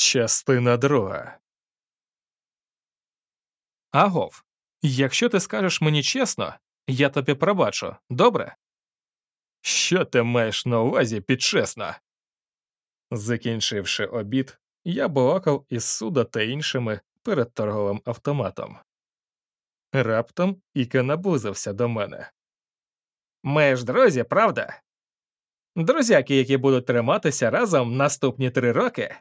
Частина друга. Агов, якщо ти скажеш мені чесно, я тобі пробачу, добре? Що ти маєш на увазі під чесно? Закінчивши обід, я балакав із суда та іншими перед торговим автоматом. Раптом Іка наблизився до мене. Ми ж друзі, правда? Друзяки, які будуть триматися разом наступні три роки.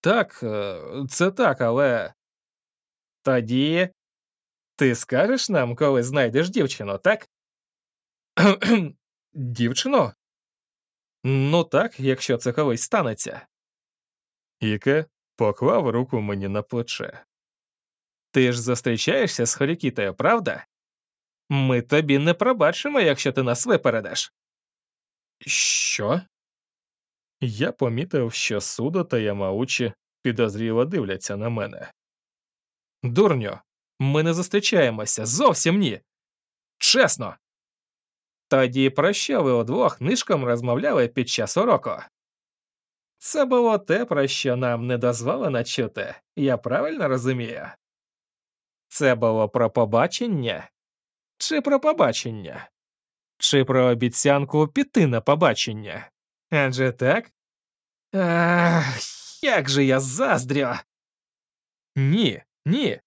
Так, е, це так, але. Тоді ти скажеш нам, коли знайдеш дівчину, так? Кхм, Дівчино? Ну так, якщо це колись станеться. Іке поклав руку мені на плече. Ти ж зустрічаєшся з Хорікітою, правда? Ми тобі не пробачимо, якщо ти нас випередиш. Що? Я помітив, що Судо та Ямаучі підозріло дивляться на мене. Дурню, ми не зустрічаємося, зовсім ні. Чесно. Тоді про що ви удвох нишком розмовляли під час уроку? Це було те, про що нам не дозволено чути, я правильно розумію? Це було про побачення? Чи про побачення? Чи про обіцянку піти на побачення? Адже так? Ах, як же я заздрю. Ні, ні.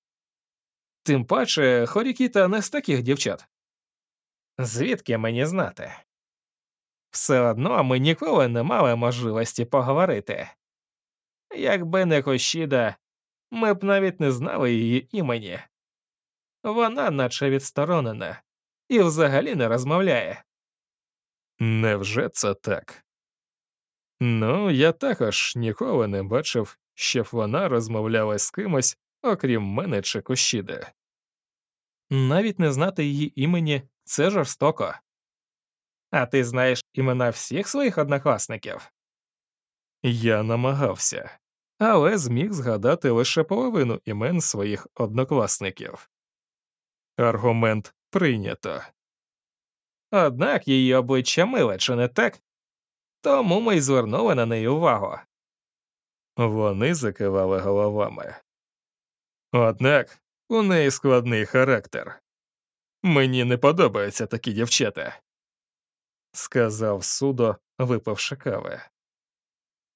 Тим паче, Хорікіта не з таких дівчат. Звідки мені знати? Все одно ми ніколи не мали можливості поговорити. Якби не Кощіда, ми б навіть не знали її імені. Вона наче відсторонена і взагалі не розмовляє. Невже це так? Ну, я також ніколи не бачив, щоб вона розмовляла з кимось, окрім мене чи Кощіди. Навіть не знати її імені це жорстоко. А ти знаєш імена всіх своїх однокласників? Я намагався, але зміг згадати лише половину імен своїх однокласників. Аргумент прийнято. Однак її обличчя миле, чи не так? Тому ми й звернули на неї увагу. Вони закивали головами. Однак у неї складний характер. Мені не подобаються такі дівчата, сказав судо, випивши кави.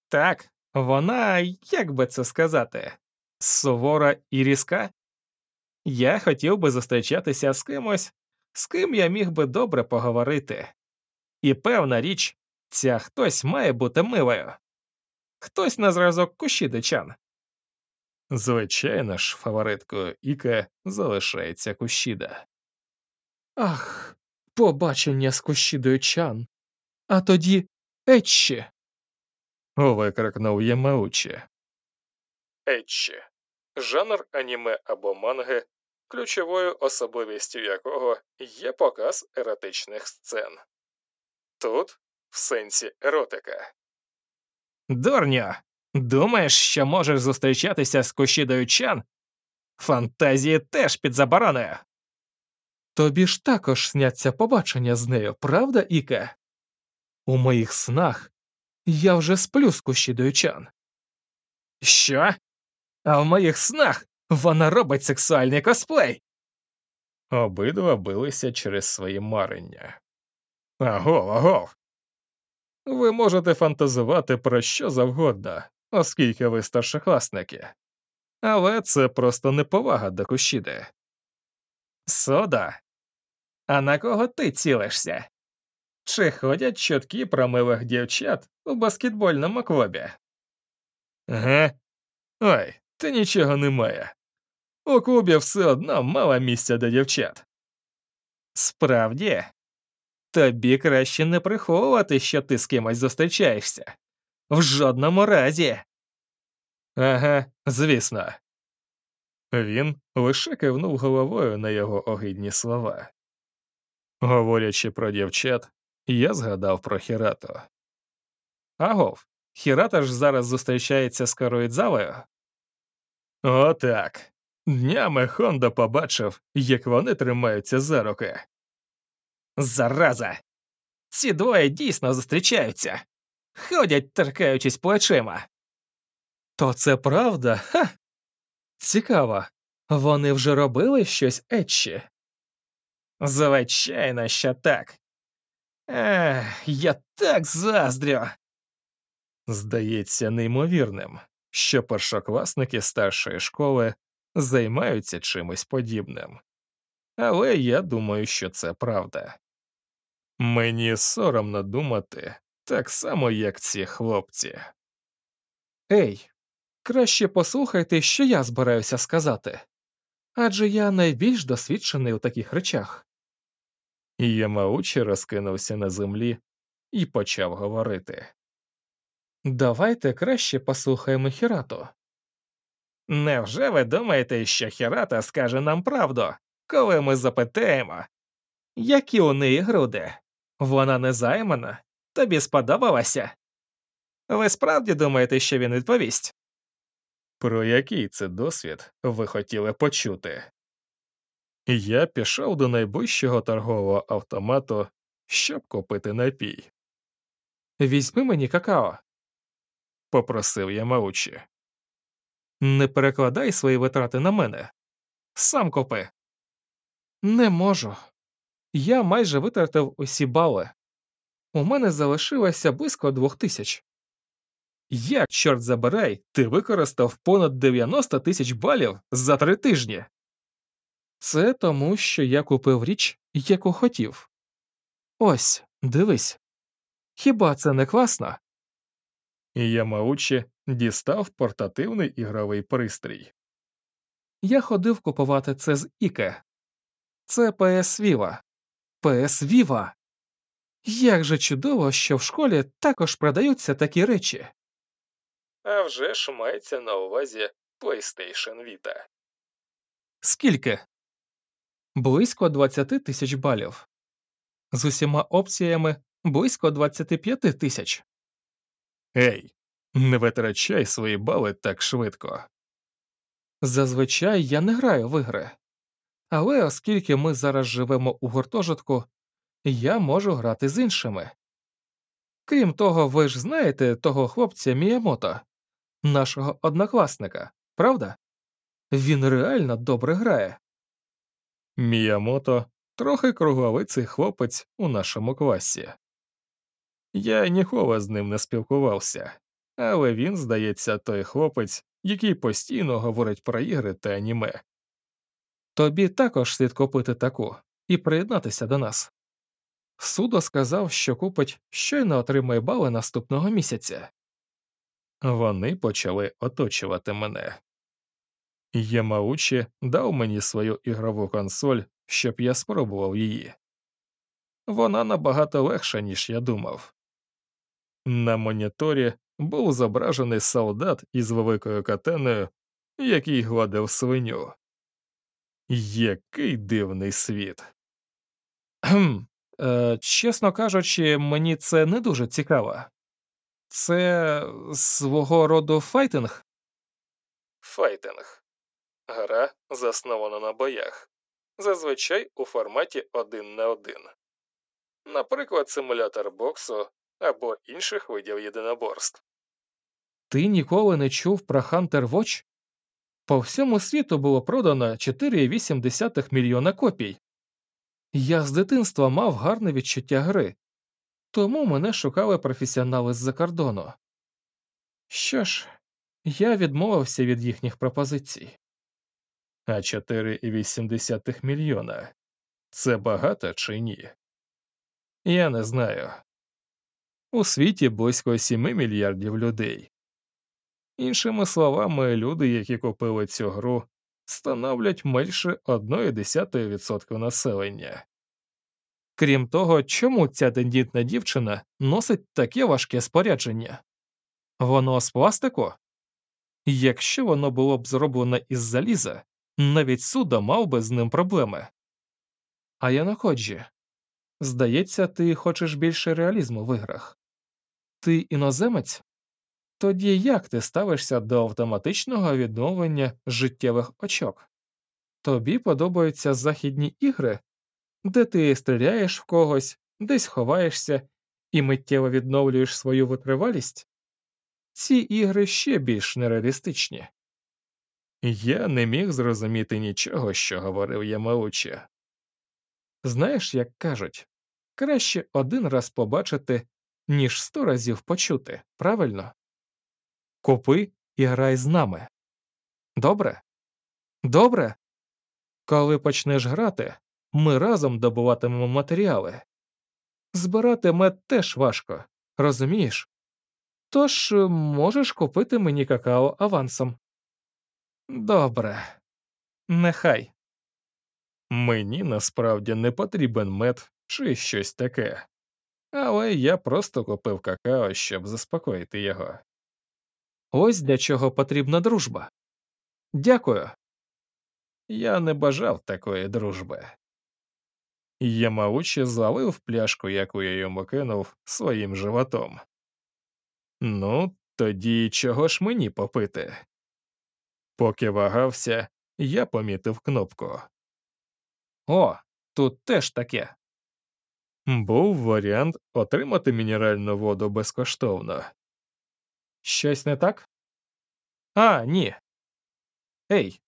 Так, вона, як би це сказати, сувора і різка. Я хотів би зустрічатися з кимось, з ким я міг би добре поговорити. І певна річ, ця хтось має бути милою. Хтось на зразок Кущідичан. Звичайно ж, фавориткою Іке залишається Кущіда. Ах, побачення з Кущідою Чан. А тоді Етчі. Викрикнув Ямаучі. Етчі. Жанр аніме або манги, ключовою особливістю якого є показ еротичних сцен. Тут в сенсі еротика. Дурньо, думаєш, що можеш зустрічатися з Кущідою Чан? Фантазії теж під забороною. Тобі ж також сняться побачення з нею, правда, Іке? У моїх снах я вже сплю з Кущідою Чан. Що? А в моїх снах вона робить сексуальний косплей. Обидва билися через свої марення. Агов, агов. Ви можете фантазувати про що завгодно, оскільки ви старшокласники. Але це просто неповага до Кущіди. Сода. А на кого ти цілишся? Чи ходять чутки про милих дівчат у баскетбольному клубі? Ага. Ой, та нічого немає. У клубі все одно мало місця для дівчат. Справді, тобі краще не приховувати, що ти з кимось зустрічаєшся. В жодному разі. Ага, звісно. Він лише кивнув головою на його огидні слова. Говорячи про дівчат, я згадав про Хірато. Агов, Хірата ж зараз зустрічається з Каруїдзавою? Отак. Днями Хонда побачив, як вони тримаються за руки. Зараза! Ці двоє дійсно зустрічаються. ходять, торкаючись плечима. То це правда? Ха! Цікаво. Вони вже робили щось етчі? Звичайно, що так. Ех, я так заздрю. Здається неймовірним, що першокласники старшої школи займаються чимось подібним. Але я думаю, що це правда. Мені соромно думати так само, як ці хлопці. Ей, краще послухайте, що я збираюся сказати. Адже я найбільш досвідчений у таких речах. Ямаучі розкинувся на землі і почав говорити. Давайте краще послухаємо Хірату. Невже ви думаєте, що Хірата скаже нам правду, коли ми запитаємо, які у неї груди? Вона не займана? Тобі сподобалася? Ви справді думаєте, що він відповість? Про який це досвід ви хотіли почути? Я пішов до найближчого торгового автомату, щоб купити напій. Візьми мені какао, попросив я Маучі. Не перекладай свої витрати на мене. Сам купи. Не можу. Я майже витратив усі бали. У мене залишилося близько двох тисяч. Як, чорт забирай, ти використав понад 90 тисяч балів за три тижні? Це тому, що я купив річ, яку хотів. Ось, дивись. Хіба це не класно? І Ямаучі дістав портативний ігровий пристрій. Я ходив купувати це з Іке. Це PS Viva. PS Viva. Як же чудово, що в школі також продаються такі речі. А вже ж мається на увазі PlayStation Vita. Скільки? Близько 20 тисяч балів. З усіма опціями близько 25 тисяч. Ей, не витрачай свої бали так швидко. Зазвичай я не граю в ігри. Але оскільки ми зараз живемо у гуртожитку, я можу грати з іншими. Крім того, ви ж знаєте того хлопця Міямото, нашого однокласника, правда? Він реально добре грає. Міямото трохи кругловиций хлопець у нашому класі. Я ніколи з ним не спілкувався, але він, здається, той хлопець, який постійно говорить про ігри та аніме. Тобі також слід купити таку і приєднатися до нас. Судо сказав, що купить щойно отримає бали наступного місяця. Вони почали оточувати мене. Ямаучі дав мені свою ігрову консоль, щоб я спробував її. Вона набагато легша, ніж я думав. На моніторі був зображений солдат із великою катеною, який гладив свиню. Який дивний світ. Кхм, е, Чесно кажучи, мені це не дуже цікаво. Це свого роду файтинг? Файтинг гра заснована на боях, зазвичай у форматі один на один. Наприклад, симулятор боксу або інших видів єдиноборств. Ти ніколи не чув про Hunter Watch? По всьому світу було продано 4,8 мільйона копій. Я з дитинства мав гарне відчуття гри, тому мене шукали професіонали з-за кордону. Що ж, я відмовився від їхніх пропозицій. А 4,8 мільйона це багато чи ні? Я не знаю. У світі близько 7 мільярдів людей. Іншими словами, люди, які купили цю гру, становлять менше 1,1% населення. Крім того, чому ця тендітна дівчина носить таке важке спорядження? Воно з пластику? Якщо воно було б зроблено із заліза, навіть судо мав би з ним проблеми. А я находжі. Здається, ти хочеш більше реалізму в іграх. Ти іноземець? Тоді як ти ставишся до автоматичного відновлення життєвих очок? Тобі подобаються західні ігри, де ти стріляєш в когось, десь ховаєшся і миттєво відновлюєш свою витривалість, ці ігри ще більш нереалістичні. Я не міг зрозуміти нічого, що говорив Ямаучі. Знаєш, як кажуть, краще один раз побачити, ніж сто разів почути, правильно? Купи і грай з нами. Добре? Добре? Коли почнеш грати, ми разом добуватимемо матеріали. Збирати мед теж важко, розумієш? Тож е, можеш купити мені какао авансом. Добре, нехай. Мені насправді не потрібен мед чи щось таке, але я просто купив какао, щоб заспокоїти його. Ось для чого потрібна дружба. Дякую. Я не бажав такої дружби. Ямаучі залив пляшку, яку я йому кинув, своїм животом. Ну, тоді чого ж мені попити? Поки вагався, я помітив кнопку. О, тут теж таке. Був варіант отримати мінеральну воду безкоштовно. Щось не так? А, ні. Ей,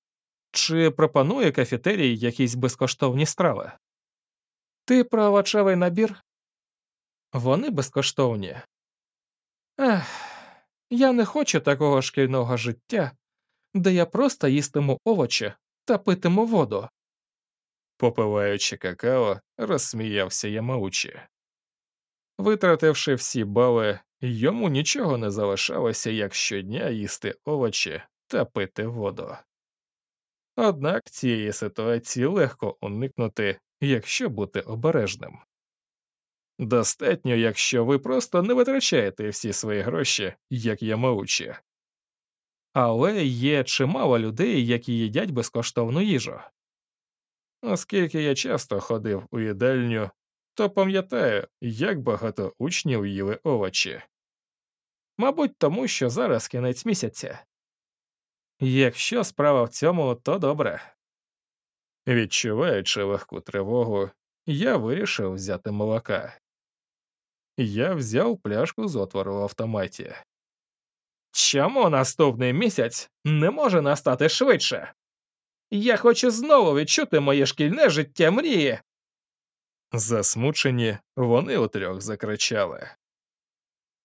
чи пропонує кафетерій якісь безкоштовні страви? Ти про овочевий набір? Вони безкоштовні. Ех, я не хочу такого шкільного життя, де я просто їстиму овочі та питиму воду. Попиваючи какао, розсміявся Ямаучі. Витративши всі бали, йому нічого не залишалося, як щодня їсти овочі та пити воду. Однак цієї ситуації легко уникнути, якщо бути обережним. Достатньо, якщо ви просто не витрачаєте всі свої гроші, як Ямаучі. Але є чимало людей, які їдять безкоштовну їжу. Оскільки я часто ходив у їдальню, то пам'ятаю, як багато учнів їли овочі. Мабуть, тому що зараз кінець місяця. Якщо справа в цьому, то добре. Відчуваючи легку тривогу, я вирішив взяти молока. Я взяв пляшку з отвору в автоматі. Чому наступний місяць не може настати швидше? Я хочу знову відчути моє шкільне життя мрії. Засмучені, вони утрьох закричали.